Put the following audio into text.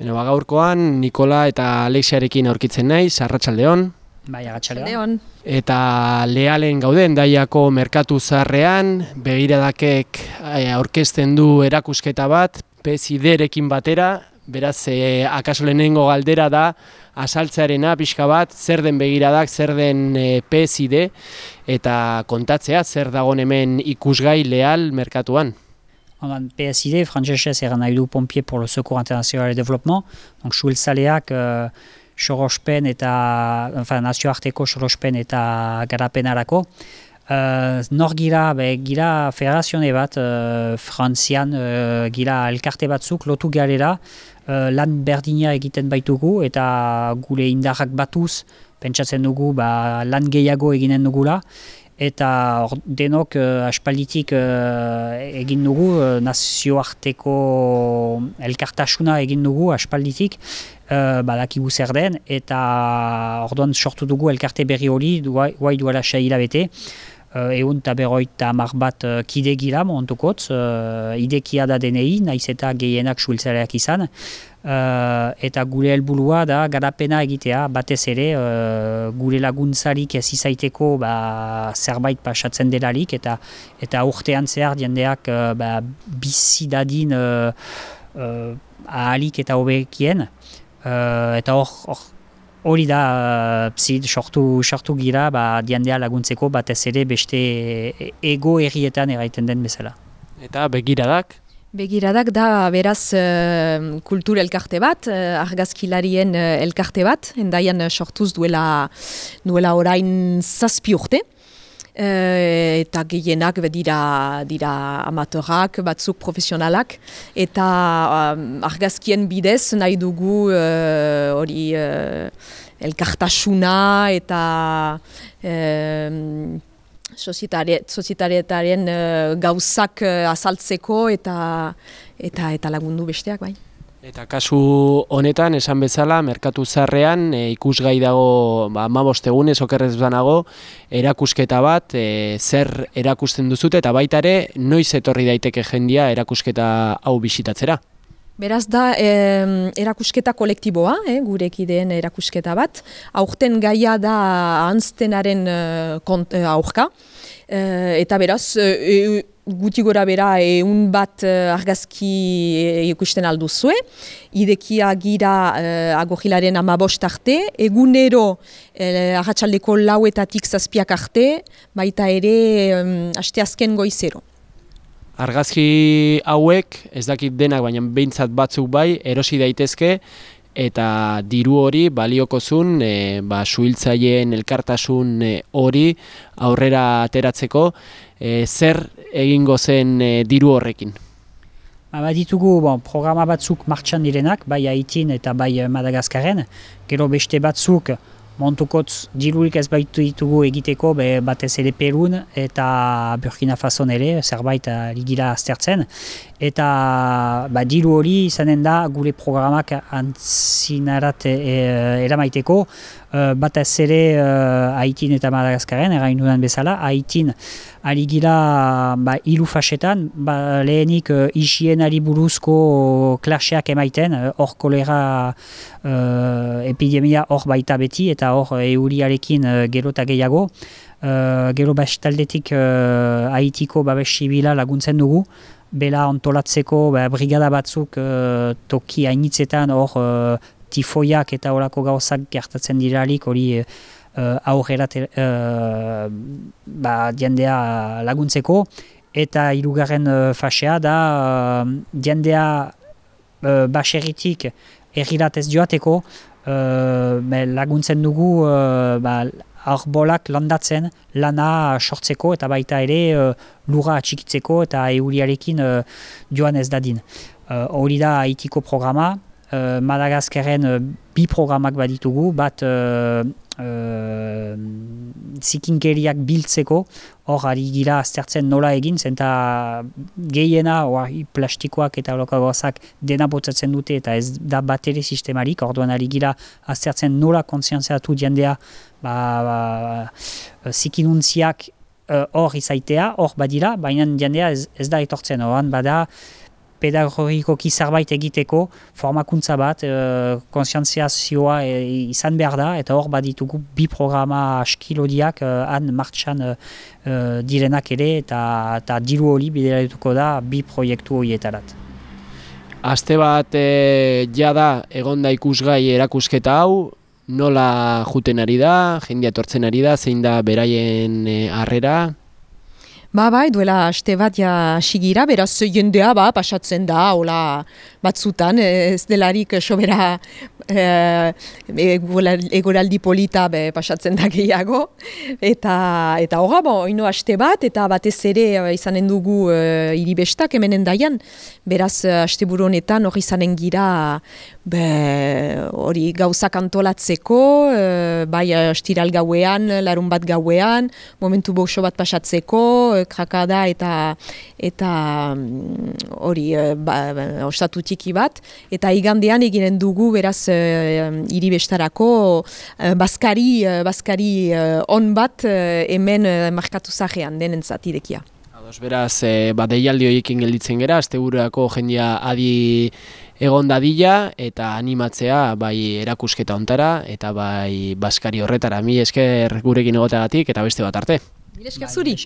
Beno, gaurkoan Nikola eta Alexiarekin aurkitzen naiz, arratsaldeon. Bai, arratsaldeon. Eta lealen gauden daiako merkatu zarrean, begiradakek eh, aurkezten du erakusketa bat, PSID-rekin batera, beraz, e, akaso lehenengo galdera da, asaltzearena pixka bat, zer den begiradak, zer den e, eh, PSID, eta kontatzea, zer dagon hemen ikusgai leal merkatuan. En PSID, nahi du pompier pour le secours international et développement. Donc, suel saleak, uh, sorospen eta, enfin, nazioarteko sorospen eta garapenarako. Uh, nor gira, be, gira federazione bat, uh, frantzian, uh, gira elkarte batzuk lotu galera, uh, lan berdina egiten baitugu eta gure indarrak batuz, pentsatzen dugu ba, lan gehiago eginen dugula, eta or, denok uh, aspalditik uh, egin dugu uh, nazioarteko elkartasuna egin dugu aspalditik uh, badakigu zer den. Eta orduan sortu dugu elkarte berri hori guai duela sei hilabete uh, egun eta berroita mar bat uh, kide gira montukotz, uh, idekia da denei, naiz eta gehienak suiltzareak izan, uh, eta gure helburua da garapena egitea, batez ere uh, gure laguntzarik ez izaiteko ba, zerbait pasatzen delarik, eta eta urtean zehar diendeak uh, ba, bizi dadin uh, ahalik eta hobekien, eta hor Hori da, uh, psit, sortu, sortu gira, ba, diandea laguntzeko, batez ere beste ego errietan eraiten den bezala. Eta begiradak? Begiradak da, beraz, uh, kultur elkarte bat, uh, argazkilarien uh, elkarte bat, endaian uh, sortuz duela, duela orain zazpi urte. Uh, eta gehienak dira, dira amatorak, batzuk profesionalak, eta um, argazkien bidez nahi dugu hori uh, elkartasuna eta sozietareetaren uh, gauzak azaltzeko eta, eta, eta lagundu besteak bai. Eta kasu honetan, esan bezala, merkatu zarrean, e, ikusgai dago, ba, ma bostegun, ezokerrez banago, erakusketa bat, e, zer erakusten duzute, eta baita ere, noiz etorri daiteke jendia erakusketa hau bisitatzera? Beraz da, e, erakusketa kolektiboa, eh, gurekideen erakusketa bat. Aurten gaia da anztenaren e, aurka. E, eta beraz, e, guti gora bera egun bat argazki ikusten alduzue. Idekia gira uh, agogilaren amabost arte, egunero uh, arratsaldeko lauetatik zazpiak arte, baita ere um, asteazken goizero. Argazki hauek, ez dakit denak, baina behintzat batzuk bai, erosi daitezke, eta diru hori baliokozun e, ba, suhiltzaien elkartasun hori aurrera ateratzeko, e, zer egingo zen e, diru horrekin? Ba, ditugu bon, programa batzuk martxan direnak, bai Haitin eta bai Madagaskaren, gero beste batzuk montukotz dirurik ez baitu ditugu egiteko be, batez ere Perun eta Burkina Faso ere, zerbait ligila aztertzen. Eta ba, diru hori izanen da gure programak antzinarat e, eramaiteko, Uh, batez ere uh, Haitin eta Madagaskaren, erain dudan bezala, Haitin aligila ba, ilu fasetan, ba, lehenik uh, isienari buruzko klaseak emaiten, hor uh, kolera uh, epidemia hor baita beti, eta hor euriarekin uh, gero eta gehiago. Uh, gero bastaldetik uh, Haitiko babes sibila laguntzen dugu, bela ontolatzeko ba, brigada batzuk uh, toki hainitzetan hor tifoiak eta horako gauzak gertatzen diralik hori uh, aurrera uh, ba, diendea laguntzeko eta hirugarren uh, fasea da uh, diendea uh, baserritik erriratez joateko uh, laguntzen dugu uh, ba, arbolak landatzen lana sortzeko eta baita ere uh, lura atxikitzeko eta euriarekin uh, joan ez dadin. Hori uh, da haitiko programa, uh, Madagaskaren uh, bi programak baditugu, bat uh, uh, zikinkeriak biltzeko, hor ari gira aztertzen nola egin, zenta gehiena oa, plastikoak eta holokagozak dena botzatzen dute eta ez da batere sistemarik, orduan ari gira aztertzen nola kontzientziatu jendea ba, ba, zikinuntziak hor uh, izaitea, hor badira, baina jendea ez, ez da etortzen, oran bada pedagogikoki zerbait egiteko, formakuntza bat, e, konsientziazioa e, izan behar da, eta hor baditugu bi programa askilodiak e, han martxan e, direnak ere, eta, eta diru hori bideratuko da bi proiektu horietarat. Aste bat e, jada egonda ikusgai erakusketa hau, nola juten ari da, jendia tortzen ari da, zein da beraien harrera, Ba, bai, duela aste bat ja sigira, beraz jendea ba, pasatzen da, hola batzutan, ez delarik sobera e, egoraldi polita be, pasatzen da gehiago. Eta, eta horra, bo, ino aste bat, eta batez ere izanen dugu e, iribestak hemenen daian. Beraz, aste honetan hori izanen gira hori gauzak antolatzeko, e, bai astiral gauean, larun bat gauean, momentu boxo bat pasatzeko, krakada eta eta mm, hori e, ba, ba, ostatu txiki bat eta igandean eginen dugu beraz e, hiri bestarako baskari baskari on bat hemen markatu zajean denen zatidekia. Ados beraz, e, ba, deialdi horiekin gelditzen gera, azte jendia adi egon dadila eta animatzea bai erakusketa ontara eta bai baskari horretara. Mi esker gurekin egoteagatik eta beste bat arte. Mi esker zuri.